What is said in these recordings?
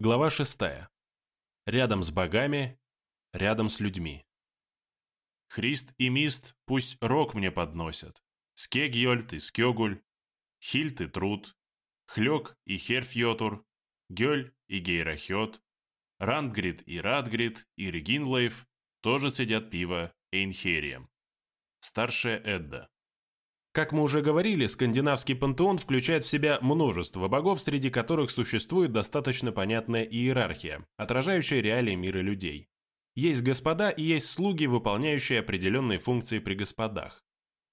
Глава 6. Рядом с богами, рядом с людьми. Христ и Мист пусть рок мне подносят. Скегьольт и Скёгуль, Хильт и Труд, Хлёк и Херфьотур, Гёль и Гейрахёт, Рандгрид и Радгрид и Регинлейф тоже цедят пиво Эйнхерием. Старшая Эдда. Как мы уже говорили, скандинавский пантеон включает в себя множество богов, среди которых существует достаточно понятная иерархия, отражающая реалии мира людей. Есть господа и есть слуги, выполняющие определенные функции при господах.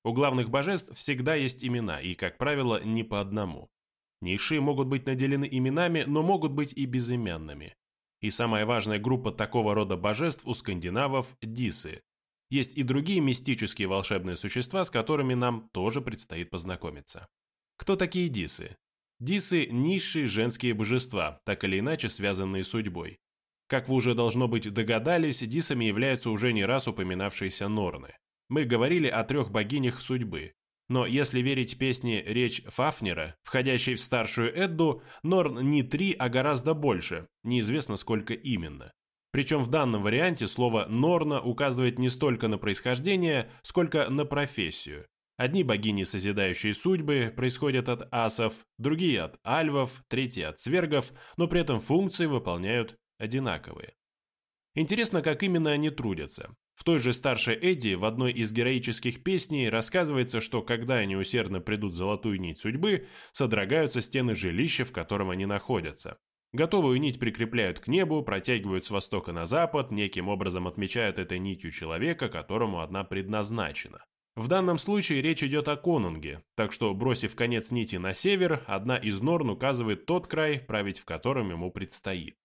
У главных божеств всегда есть имена, и, как правило, не по одному. Низшие могут быть наделены именами, но могут быть и безымянными. И самая важная группа такого рода божеств у скандинавов – дисы, есть и другие мистические волшебные существа, с которыми нам тоже предстоит познакомиться. Кто такие дисы? Дисы – низшие женские божества, так или иначе связанные с судьбой. Как вы уже должно быть догадались, дисами являются уже не раз упоминавшиеся Норны. Мы говорили о трех богинях судьбы. Но если верить песне «Речь Фафнера», входящей в старшую Эдду, Норн не три, а гораздо больше, неизвестно сколько именно. Причем в данном варианте слово «норна» указывает не столько на происхождение, сколько на профессию. Одни богини, созидающие судьбы, происходят от асов, другие от альвов, третьи от свергов, но при этом функции выполняют одинаковые. Интересно, как именно они трудятся. В той же старшей Эдди в одной из героических песней рассказывается, что когда они усердно придут золотую нить судьбы, содрогаются стены жилища, в котором они находятся. Готовую нить прикрепляют к небу, протягивают с востока на запад, неким образом отмечают этой нитью человека, которому одна предназначена. В данном случае речь идет о конунге, так что, бросив конец нити на север, одна из норн указывает тот край, править в котором ему предстоит.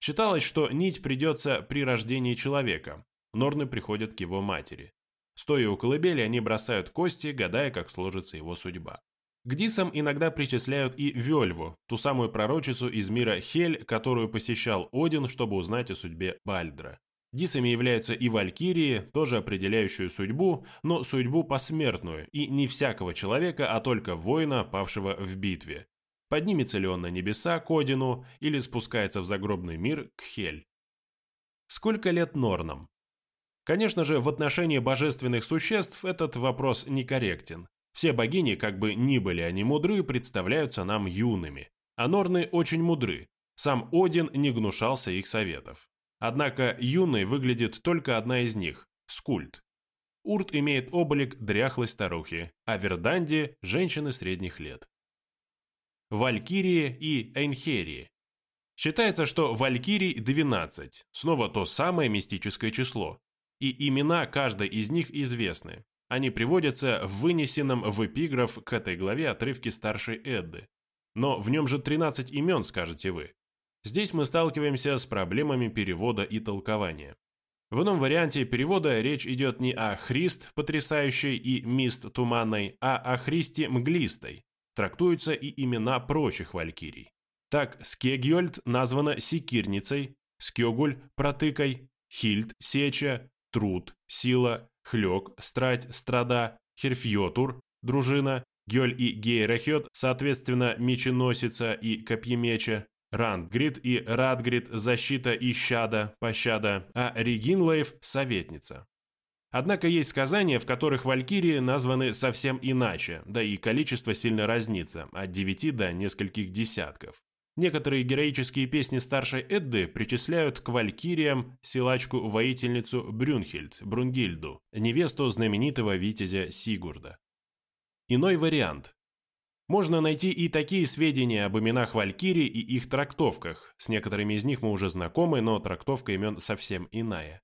Считалось, что нить придется при рождении человека. Норны приходят к его матери. Стоя у колыбели, они бросают кости, гадая, как сложится его судьба. К Дисам иногда причисляют и Вельву, ту самую пророчицу из мира Хель, которую посещал Один, чтобы узнать о судьбе Бальдра. Дисами являются и валькирии, тоже определяющую судьбу, но судьбу посмертную, и не всякого человека, а только воина, павшего в битве. Поднимется ли он на небеса к Одину или спускается в загробный мир к Хель. Сколько лет Норнам? Конечно же, в отношении божественных существ этот вопрос некорректен. Все богини, как бы ни были они мудры, представляются нам юными. А Норны очень мудры. Сам Один не гнушался их советов. Однако юной выглядит только одна из них – Скульт. Урт имеет облик дряхлой старухи, а Верданди – женщины средних лет. Валькирии и Эйнхерии. Считается, что Валькирий 12, снова то самое мистическое число, и имена каждой из них известны, они приводятся в вынесенном в эпиграф к этой главе отрывке старшей Эдды. Но в нем же 13 имен, скажете вы. Здесь мы сталкиваемся с проблемами перевода и толкования. В ином варианте перевода речь идет не о Христ потрясающей и Мист туманной, а о Христе мглистой. Трактуются и имена прочих валькирий. Так, Скегьольд названа Секирницей, Скёгуль – протыкой, Хильд – сеча, Труд – сила, Хлёк, Страсть, Страда, Херфьотур, дружина, Гёль и Гейрахет, соответственно, Меченосица и Копьемеча, Рандгрид и Радгрид – защита и щада, пощада, а Регинлейв – советница. Однако есть сказания, в которых валькирии названы совсем иначе, да и количество сильно разнится, от девяти до нескольких десятков. Некоторые героические песни старшей Эдды причисляют к валькириям силачку-воительницу Брюнхельд, Брунгильду, невесту знаменитого витязя Сигурда. Иной вариант. Можно найти и такие сведения об именах валькирий и их трактовках. С некоторыми из них мы уже знакомы, но трактовка имен совсем иная.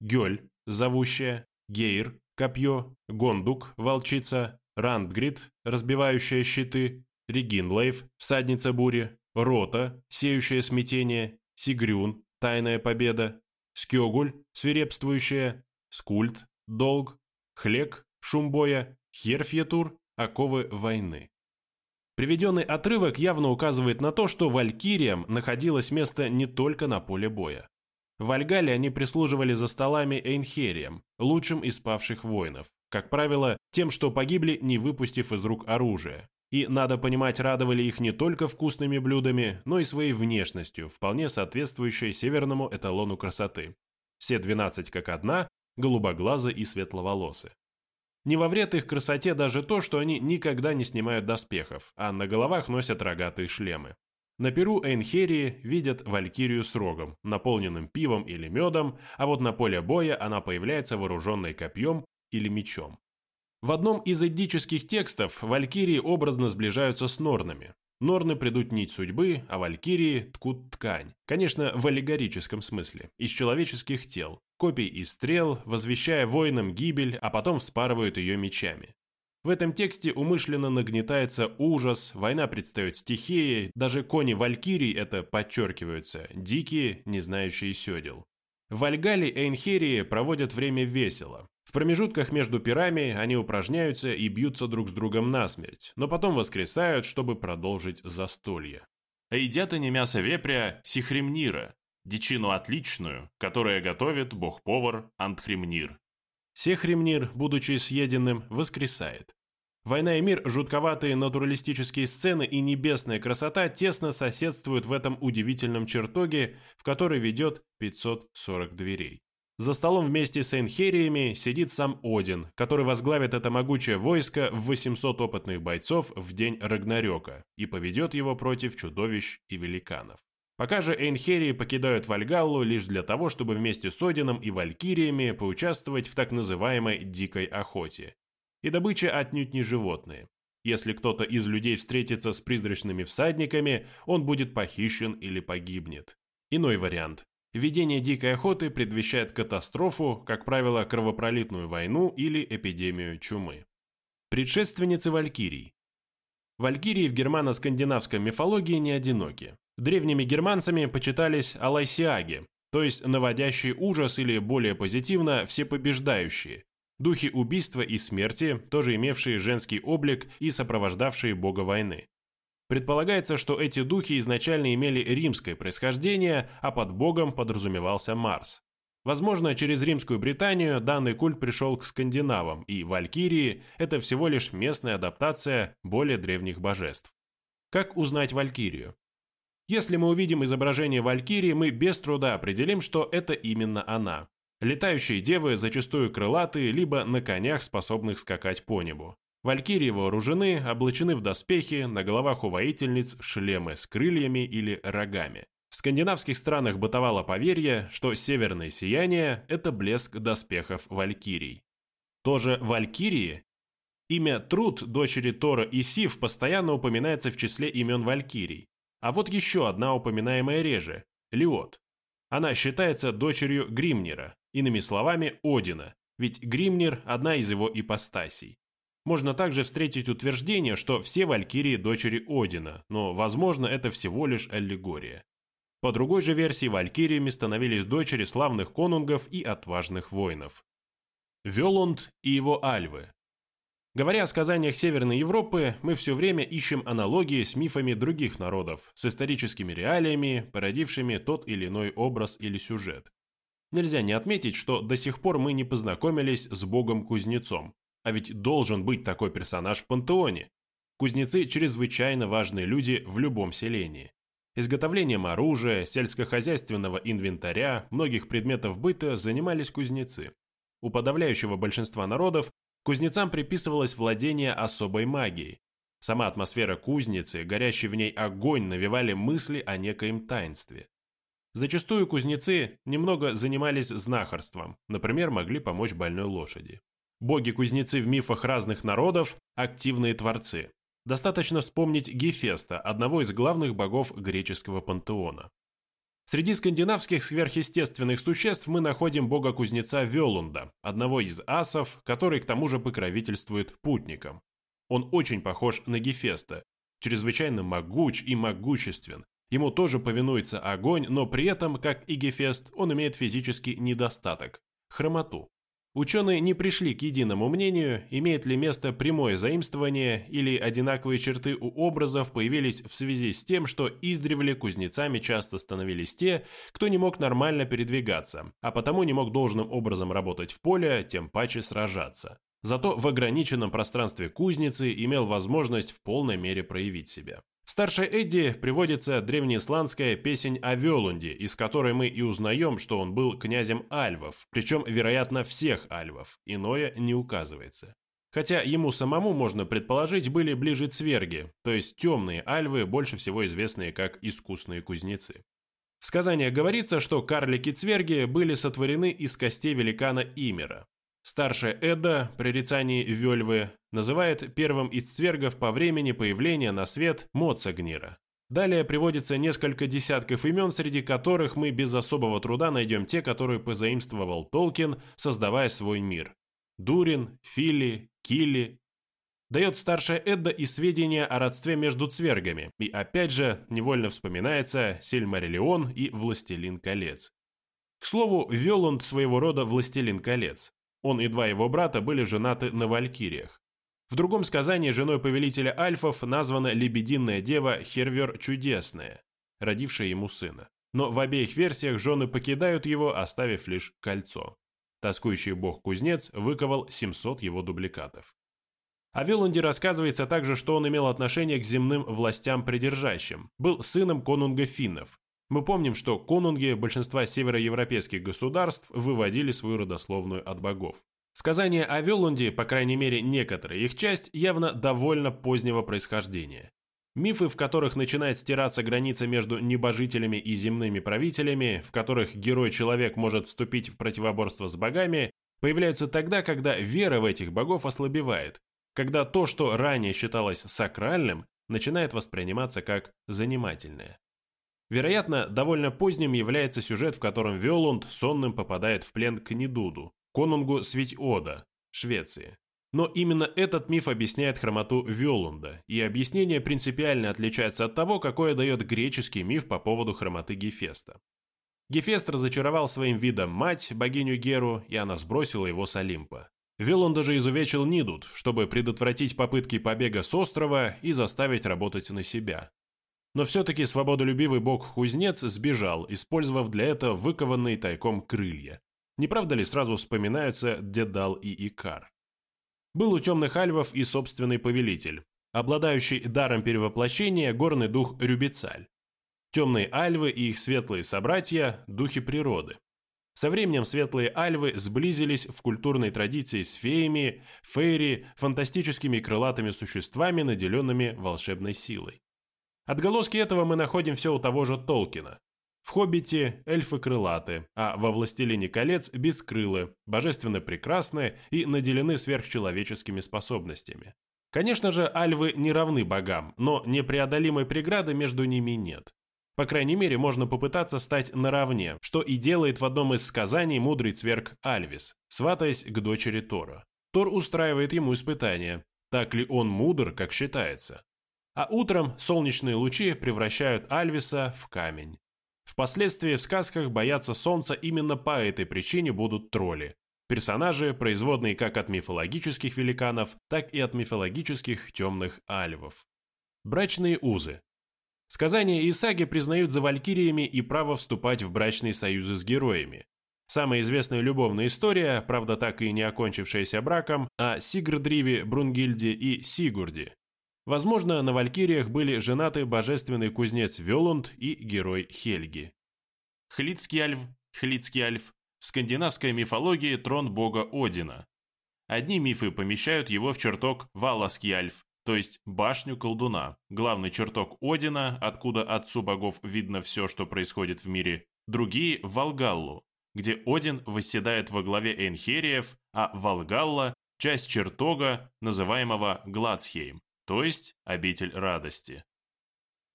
Гёль, зовущая, Гейр, копье, Гондук, волчица, Рандгрид, разбивающая щиты, Регинлейв, всадница бури, Рота, сеющая смятение, Сигрюн, тайная победа, Скёгуль, свирепствующая, Скульт, Долг, Хлек, шум боя, Херфьетур, оковы войны. Приведенный отрывок явно указывает на то, что валькириям находилось место не только на поле боя. В Альгале они прислуживали за столами Эйнхериям, лучшим из павших воинов, как правило, тем, что погибли, не выпустив из рук оружие, И, надо понимать, радовали их не только вкусными блюдами, но и своей внешностью, вполне соответствующей северному эталону красоты. Все 12 как одна, голубоглазы и светловолосы. Не во вред их красоте даже то, что они никогда не снимают доспехов, а на головах носят рогатые шлемы. На перу Эйнхерии видят валькирию с рогом, наполненным пивом или медом, а вот на поле боя она появляется вооруженной копьем или мечом. В одном из эдических текстов валькирии образно сближаются с норнами. Норны придут нить судьбы, а валькирии ткут ткань. Конечно, в аллегорическом смысле. Из человеческих тел. Копий и стрел, возвещая воинам гибель, а потом вспарывают ее мечами. В этом тексте умышленно нагнетается ужас, война предстает стихией, даже кони валькирий это подчеркиваются, дикие, не знающие седел. В Альгале Эйнхерии проводят время весело. В промежутках между пирами они упражняются и бьются друг с другом насмерть, но потом воскресают, чтобы продолжить застолье. А едят они мясо вепря сихремнира, дичину отличную, которая готовит бог-повар Антхремнир. Сехремнир, будучи съеденным, воскресает. Война и мир, жутковатые натуралистические сцены и небесная красота тесно соседствуют в этом удивительном чертоге, в который ведет 540 дверей. За столом вместе с Энхериями сидит сам Один, который возглавит это могучее войско в 800 опытных бойцов в день Рагнарёка и поведет его против чудовищ и великанов. Пока же Эйнхерии покидают Вальгаллу лишь для того, чтобы вместе с Одином и Валькириями поучаствовать в так называемой «дикой охоте», и добыча отнюдь не животные. Если кто-то из людей встретится с призрачными всадниками, он будет похищен или погибнет. Иной вариант. Ведение дикой охоты предвещает катастрофу, как правило, кровопролитную войну или эпидемию чумы. Предшественницы Валькирий. Валькирии в германо-скандинавской мифологии не одиноки. Древними германцами почитались алайсиаги, то есть наводящие ужас или более позитивно всепобеждающие, Духи убийства и смерти, тоже имевшие женский облик и сопровождавшие бога войны. Предполагается, что эти духи изначально имели римское происхождение, а под богом подразумевался Марс. Возможно, через римскую Британию данный культ пришел к скандинавам, и валькирии – это всего лишь местная адаптация более древних божеств. Как узнать валькирию? Если мы увидим изображение валькирии, мы без труда определим, что это именно она. Летающие девы зачастую крылатые, либо на конях, способных скакать по небу. Валькирии вооружены, облачены в доспехи, на головах у воительниц шлемы с крыльями или рогами. В скандинавских странах бытовало поверье, что северное сияние – это блеск доспехов валькирий. Тоже валькирии? Имя Труд, дочери Тора и Сив, постоянно упоминается в числе имен валькирий. А вот еще одна упоминаемая реже – Лиот. Она считается дочерью Гримнера, иными словами, Одина, ведь Гримнер – одна из его ипостасей. Можно также встретить утверждение, что все валькирии – дочери Одина, но, возможно, это всего лишь аллегория. По другой же версии, валькириями становились дочери славных конунгов и отважных воинов. Велунд и его альвы Говоря о сказаниях Северной Европы, мы все время ищем аналогии с мифами других народов, с историческими реалиями, породившими тот или иной образ или сюжет. Нельзя не отметить, что до сих пор мы не познакомились с богом-кузнецом, а ведь должен быть такой персонаж в пантеоне. Кузнецы – чрезвычайно важные люди в любом селении. Изготовлением оружия, сельскохозяйственного инвентаря, многих предметов быта занимались кузнецы. У подавляющего большинства народов Кузнецам приписывалось владение особой магией. Сама атмосфера кузницы, горящий в ней огонь навевали мысли о некоем таинстве. Зачастую кузнецы немного занимались знахарством, например, могли помочь больной лошади. Боги-кузнецы в мифах разных народов – активные творцы. Достаточно вспомнить Гефеста, одного из главных богов греческого пантеона. Среди скандинавских сверхъестественных существ мы находим бога-кузнеца Велунда, одного из асов, который к тому же покровительствует путникам. Он очень похож на Гефеста, чрезвычайно могуч и могуществен. Ему тоже повинуется огонь, но при этом, как и Гефест, он имеет физический недостаток – хромоту. Ученые не пришли к единому мнению, имеет ли место прямое заимствование или одинаковые черты у образов появились в связи с тем, что издревле кузнецами часто становились те, кто не мог нормально передвигаться, а потому не мог должным образом работать в поле, тем паче сражаться. Зато в ограниченном пространстве кузницы имел возможность в полной мере проявить себя. В старшей Эдди приводится древнеисландская песень о Велунде, из которой мы и узнаем, что он был князем альвов, причем, вероятно, всех альвов, иное не указывается. Хотя ему самому, можно предположить, были ближе цверги, то есть темные альвы, больше всего известные как искусные кузнецы. В сказаниях говорится, что карлики-цверги были сотворены из костей великана Имера. Старшая Эда, прорицание Вельвы, называет первым из цвергов по времени появления на свет Моцагнира. Далее приводится несколько десятков имен, среди которых мы без особого труда найдем те, которые позаимствовал Толкин, создавая свой мир. Дурин, Фили, Килли. Дает старшая Эдда и сведения о родстве между цвергами, и опять же невольно вспоминается Сильмариллион и Властелин колец. К слову, вел он своего рода Властелин колец. Он и два его брата были женаты на валькириях. В другом сказании женой повелителя альфов названа лебединая дева Хервер Чудесная, родившая ему сына. Но в обеих версиях жены покидают его, оставив лишь кольцо. Тоскующий бог-кузнец выковал 700 его дубликатов. О Виланде рассказывается также, что он имел отношение к земным властям придержащим, был сыном конунга финнов, мы помним, что конунги большинства североевропейских государств выводили свою родословную от богов. Сказания о Велунде, по крайней мере некоторая их часть, явно довольно позднего происхождения. Мифы, в которых начинает стираться граница между небожителями и земными правителями, в которых герой-человек может вступить в противоборство с богами, появляются тогда, когда вера в этих богов ослабевает, когда то, что ранее считалось сакральным, начинает восприниматься как занимательное. Вероятно, довольно поздним является сюжет, в котором Виолунд сонным попадает в плен к Нидуду, конунгу Свитьода, Швеции. Но именно этот миф объясняет хромоту Виолунда, и объяснение принципиально отличается от того, какое дает греческий миф по поводу хромоты Гефеста. Гефест разочаровал своим видом мать, богиню Геру, и она сбросила его с Олимпа. Вилон даже изувечил Нидут, чтобы предотвратить попытки побега с острова и заставить работать на себя. Но все-таки свободолюбивый бог-кузнец сбежал, использовав для этого выкованные тайком крылья. Не правда ли сразу вспоминаются Дедал и Икар? Был у темных альвов и собственный повелитель, обладающий даром перевоплощения горный дух Рюбицаль. Темные альвы и их светлые собратья – духи природы. Со временем светлые альвы сблизились в культурной традиции с феями, фейри, фантастическими крылатыми существами, наделенными волшебной силой. Отголоски этого мы находим все у того же Толкина. В «Хоббите» эльфы крылаты, а во «Властелине колец» бескрылы, божественно прекрасны и наделены сверхчеловеческими способностями. Конечно же, альвы не равны богам, но непреодолимой преграды между ними нет. По крайней мере, можно попытаться стать наравне, что и делает в одном из сказаний мудрый цверг Альвис, сватаясь к дочери Тора. Тор устраивает ему испытание. Так ли он мудр, как считается? А утром солнечные лучи превращают Альвиса в камень. Впоследствии в сказках бояться солнца именно по этой причине будут тролли. Персонажи, производные как от мифологических великанов, так и от мифологических темных альвов. Брачные узы. Сказания и саги признают за валькириями и право вступать в брачные союзы с героями. Самая известная любовная история, правда так и не окончившаяся браком, о Сигрдриве, Брунгильде и Сигурде, Возможно, на Валькириях были женаты божественный кузнец Велунд и герой Хельги. Хлицкий альф, Хлицкий альф в скандинавской мифологии трон бога Одина. Одни мифы помещают его в чертог Валаский альф, то есть башню колдуна, главный чертог Одина, откуда отцу богов видно все, что происходит в мире, другие – в Волгаллу, где Один восседает во главе Энхериев, а Волгалла – часть чертога, называемого Гладсхейм, то есть обитель радости.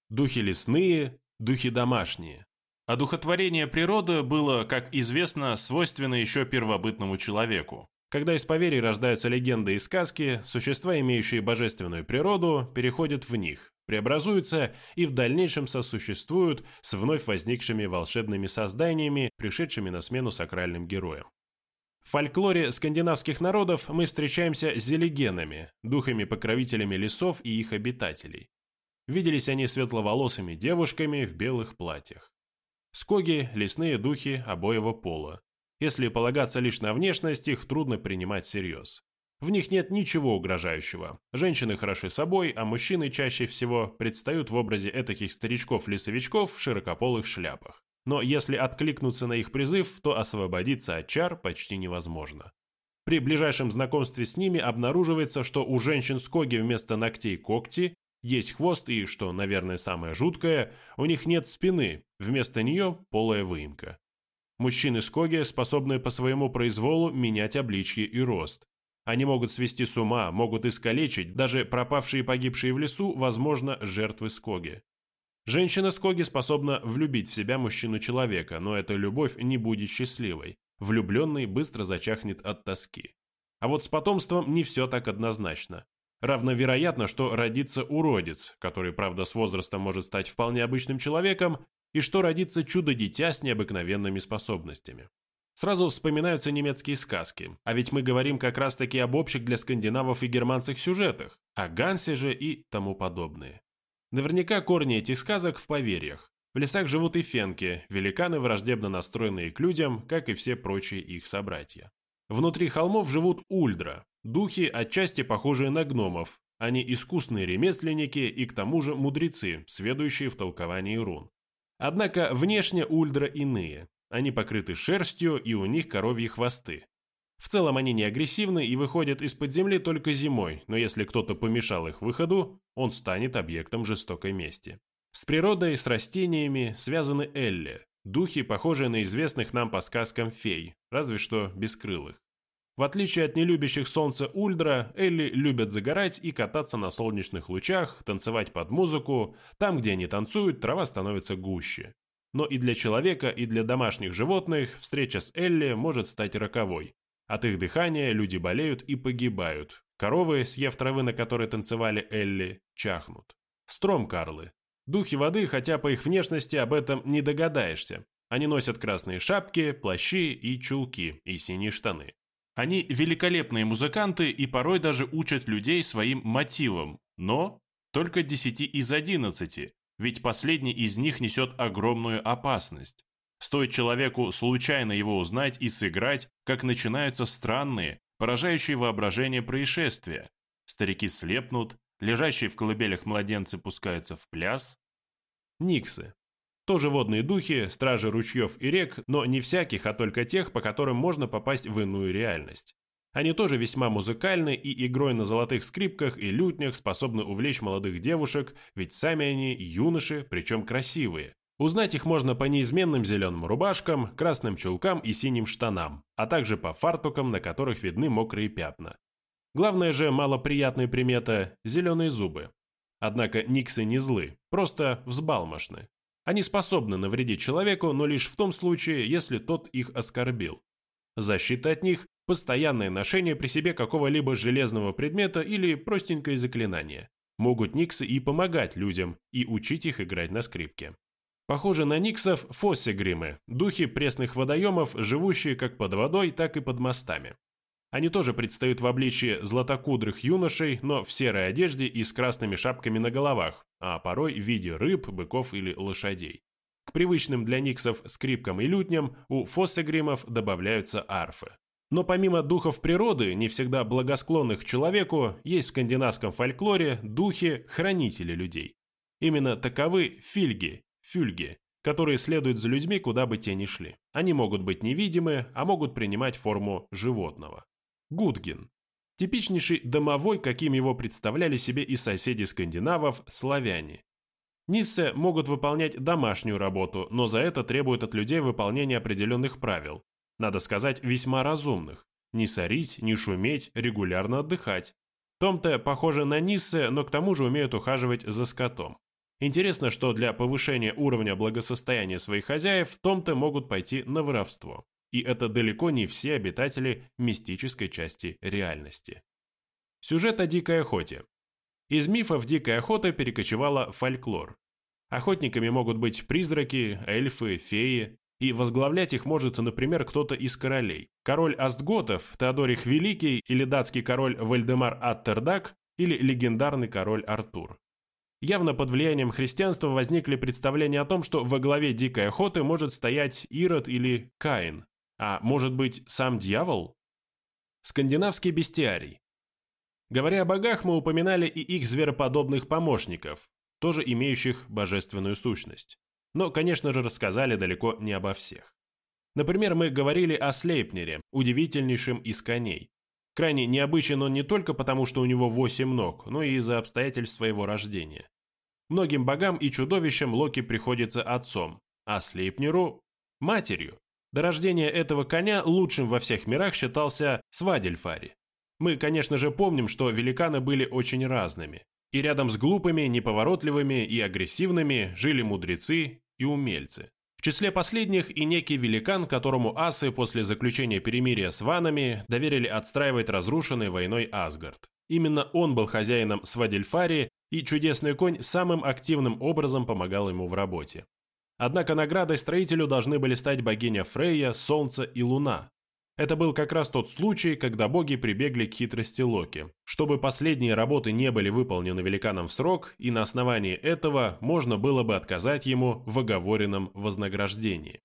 Духи лесные, духи домашние. А духотворение природы было, как известно, свойственно еще первобытному человеку. Когда из поверий рождаются легенды и сказки, существа, имеющие божественную природу, переходят в них, преобразуются и в дальнейшем сосуществуют с вновь возникшими волшебными созданиями, пришедшими на смену сакральным героям. В фольклоре скандинавских народов мы встречаемся с зелегенами, духами-покровителями лесов и их обитателей. Виделись они светловолосыми девушками в белых платьях. Скоги – лесные духи обоего пола. Если полагаться лишь на внешность, их трудно принимать всерьез. В них нет ничего угрожающего. Женщины хороши собой, а мужчины чаще всего предстают в образе этаких старичков-лесовичков в широкополых шляпах. Но если откликнуться на их призыв, то освободиться от чар почти невозможно. При ближайшем знакомстве с ними обнаруживается, что у женщин с коги вместо ногтей когти, есть хвост и, что, наверное, самое жуткое, у них нет спины, вместо нее полая выемка. Мужчины с коги способны по своему произволу менять обличье и рост. Они могут свести с ума, могут искалечить, даже пропавшие и погибшие в лесу, возможно, жертвы скоги. Женщина скоги способна влюбить в себя мужчину-человека, но эта любовь не будет счастливой. Влюбленный быстро зачахнет от тоски. А вот с потомством не все так однозначно. Равновероятно, что родится уродец, который, правда, с возрастом может стать вполне обычным человеком, и что родится чудо-дитя с необыкновенными способностями. Сразу вспоминаются немецкие сказки, а ведь мы говорим как раз-таки об общих для скандинавов и германцах сюжетах, о Гансе же и тому подобное. Наверняка корни этих сказок в поверьях. В лесах живут и фенки, великаны, враждебно настроенные к людям, как и все прочие их собратья. Внутри холмов живут ульдра, духи, отчасти похожие на гномов. Они искусные ремесленники и к тому же мудрецы, сведущие в толковании рун. Однако внешне ульдра иные. Они покрыты шерстью и у них коровьи хвосты. В целом они не агрессивны и выходят из-под земли только зимой, но если кто-то помешал их выходу, он станет объектом жестокой мести. С природой, с растениями связаны Элли, духи, похожие на известных нам по сказкам фей, разве что бескрылых. В отличие от нелюбящих солнца Ульдра, Элли любят загорать и кататься на солнечных лучах, танцевать под музыку. Там, где они танцуют, трава становится гуще. Но и для человека, и для домашних животных встреча с Элли может стать роковой. От их дыхания люди болеют и погибают. Коровы, съев травы, на которой танцевали Элли, чахнут. Стромкарлы. Духи воды, хотя по их внешности об этом не догадаешься. Они носят красные шапки, плащи и чулки, и синие штаны. Они великолепные музыканты и порой даже учат людей своим мотивам, но только 10 из 11, ведь последний из них несет огромную опасность. Стоит человеку случайно его узнать и сыграть, как начинаются странные, поражающие воображение происшествия. Старики слепнут, лежащие в колыбелях младенцы пускаются в пляс. Никсы. Тоже водные духи, стражи ручьев и рек, но не всяких, а только тех, по которым можно попасть в иную реальность. Они тоже весьма музыкальны и игрой на золотых скрипках и лютнях способны увлечь молодых девушек, ведь сами они юноши, причем красивые. Узнать их можно по неизменным зеленым рубашкам, красным чулкам и синим штанам, а также по фартукам, на которых видны мокрые пятна. Главное же малоприятная примета – зеленые зубы. Однако никсы не злы, просто взбалмошны. Они способны навредить человеку, но лишь в том случае, если тот их оскорбил. Защита от них Постоянное ношение при себе какого-либо железного предмета или простенькое заклинание. Могут никсы и помогать людям, и учить их играть на скрипке. Похоже на никсов фоссигримы, духи пресных водоемов, живущие как под водой, так и под мостами. Они тоже предстают в обличии златокудрых юношей, но в серой одежде и с красными шапками на головах, а порой в виде рыб, быков или лошадей. К привычным для никсов скрипкам и лютням у фоссегримов добавляются арфы. Но помимо духов природы, не всегда благосклонных человеку, есть в скандинавском фольклоре духи-хранители людей. Именно таковы фильги, фюльги, которые следуют за людьми, куда бы те ни шли. Они могут быть невидимы, а могут принимать форму животного. Гудгин. Типичнейший домовой, каким его представляли себе и соседи скандинавов, славяне. Ниссе могут выполнять домашнюю работу, но за это требуют от людей выполнения определенных правил, надо сказать, весьма разумных. Не сорить, не шуметь, регулярно отдыхать. Том-то похоже на Ниссе, но к тому же умеют ухаживать за скотом. Интересно, что для повышения уровня благосостояния своих хозяев Том-то могут пойти на воровство. И это далеко не все обитатели мистической части реальности. Сюжет о дикой охоте. Из мифов дикая охота перекочевала в фольклор. Охотниками могут быть призраки, эльфы, феи, и возглавлять их может, например, кто-то из королей. Король Астготов, Теодорих Великий или датский король Вальдемар Аттердак или легендарный король Артур. Явно под влиянием христианства возникли представления о том, что во главе дикой охоты может стоять Ирод или Каин, а может быть сам дьявол? Скандинавский бестиарий. Говоря о богах, мы упоминали и их звероподобных помощников, тоже имеющих божественную сущность. Но, конечно же, рассказали далеко не обо всех. Например, мы говорили о Слейпнере, удивительнейшем из коней. Крайне необычен он не только потому, что у него восемь ног, но и из-за обстоятельств своего рождения. Многим богам и чудовищам Локи приходится отцом, а Слейпнеру – матерью. До рождения этого коня лучшим во всех мирах считался Свадельфари. Мы, конечно же, помним, что великаны были очень разными. И рядом с глупыми, неповоротливыми и агрессивными жили мудрецы и умельцы. В числе последних и некий великан, которому асы после заключения перемирия с ванами доверили отстраивать разрушенный войной Асгард. Именно он был хозяином Свадельфари, и чудесный конь самым активным образом помогал ему в работе. Однако наградой строителю должны были стать богиня Фрейя, Солнце и Луна, это был как раз тот случай, когда боги прибегли к хитрости Локи. Чтобы последние работы не были выполнены великаном в срок, и на основании этого можно было бы отказать ему в оговоренном вознаграждении.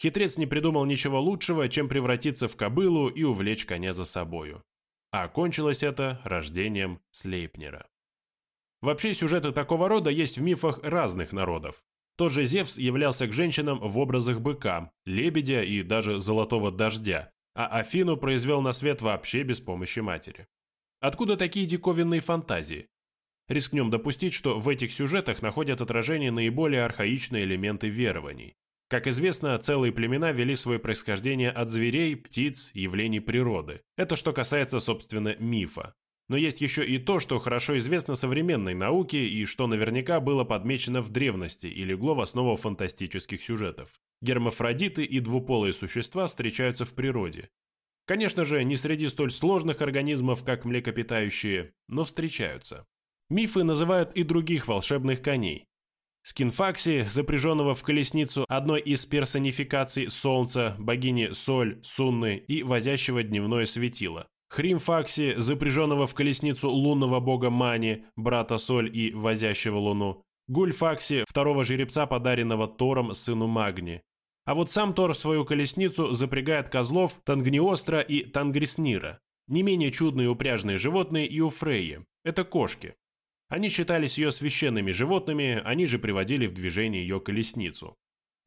Хитрец не придумал ничего лучшего, чем превратиться в кобылу и увлечь коня за собою. А окончилось это рождением Слейпнера. Вообще сюжеты такого рода есть в мифах разных народов. Тот же Зевс являлся к женщинам в образах быка, лебедя и даже золотого дождя, а Афину произвел на свет вообще без помощи матери. Откуда такие диковинные фантазии? Рискнем допустить, что в этих сюжетах находят отражение наиболее архаичные элементы верований. Как известно, целые племена вели свое происхождение от зверей, птиц, явлений природы. Это что касается, собственно, мифа. Но есть еще и то, что хорошо известно современной науке и что наверняка было подмечено в древности и легло в основу фантастических сюжетов. Гермафродиты и двуполые существа встречаются в природе. Конечно же, не среди столь сложных организмов, как млекопитающие, но встречаются. Мифы называют и других волшебных коней. Скинфакси, запряженного в колесницу одной из персонификаций Солнца, богини Соль, Сунны и возящего дневное светило. Хримфакси, запряженного в колесницу лунного бога Мани, брата Соль и возящего луну. Гульфакси, второго жеребца, подаренного Тором сыну Магни. А вот сам Тор в свою колесницу запрягает козлов Тангниостра и Тангриснира. Не менее чудные упряжные животные и у Фрейи. Это кошки. Они считались ее священными животными, они же приводили в движение ее колесницу.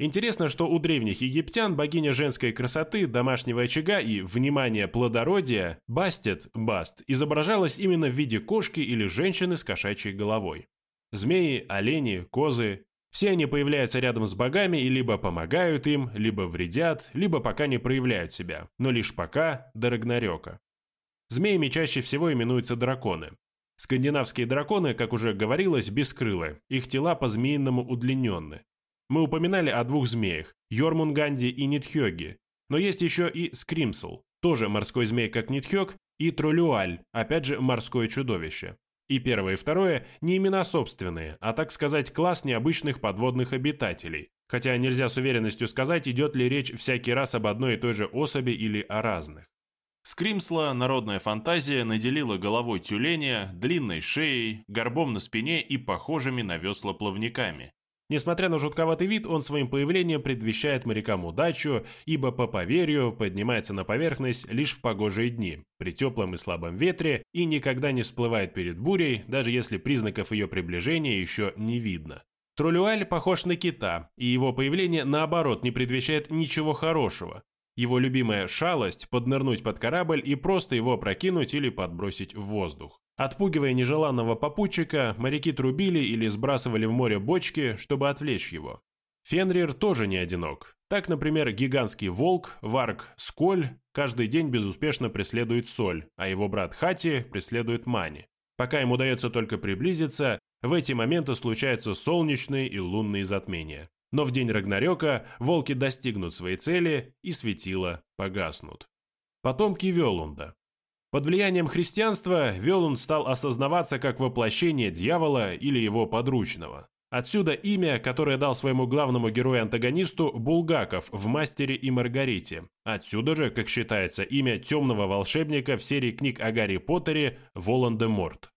Интересно, что у древних египтян богиня женской красоты, домашнего очага и, внимания плодородия, Бастет, Баст, изображалась именно в виде кошки или женщины с кошачьей головой. Змеи, олени, козы – все они появляются рядом с богами и либо помогают им, либо вредят, либо пока не проявляют себя, но лишь пока до Рагнарёка. Змеями чаще всего именуются драконы. Скандинавские драконы, как уже говорилось, бескрылы, их тела по-змеиному удлиненны. Мы упоминали о двух змеях – Йормунганде и Нитхёге. Но есть еще и Скримсл, тоже морской змей, как Нитхёг, и Тролюаль, опять же морское чудовище. И первое и второе не имена собственные, а так сказать класс необычных подводных обитателей. Хотя нельзя с уверенностью сказать, идет ли речь всякий раз об одной и той же особи или о разных. Скримсла народная фантазия наделила головой тюленя, длинной шеей, горбом на спине и похожими на весла плавниками. Несмотря на жутковатый вид, он своим появлением предвещает морякам удачу, ибо по поверью поднимается на поверхность лишь в погожие дни, при теплом и слабом ветре и никогда не всплывает перед бурей, даже если признаков ее приближения еще не видно. Троллюаль похож на кита, и его появление наоборот не предвещает ничего хорошего. Его любимая шалость – поднырнуть под корабль и просто его опрокинуть или подбросить в воздух. Отпугивая нежеланного попутчика, моряки трубили или сбрасывали в море бочки, чтобы отвлечь его. Фенрир тоже не одинок. Так, например, гигантский волк, Варк Сколь, каждый день безуспешно преследует Соль, а его брат Хати преследует Мани. Пока им удается только приблизиться, в эти моменты случаются солнечные и лунные затмения. Но в день Рагнарёка волки достигнут своей цели и светила погаснут. Потомки Велунда. Под влиянием христианства Велунд стал осознаваться как воплощение дьявола или его подручного. Отсюда имя, которое дал своему главному герою-антагонисту Булгаков в «Мастере и Маргарите». Отсюда же, как считается, имя темного волшебника в серии книг о Гарри Поттере Волан-де-Морт.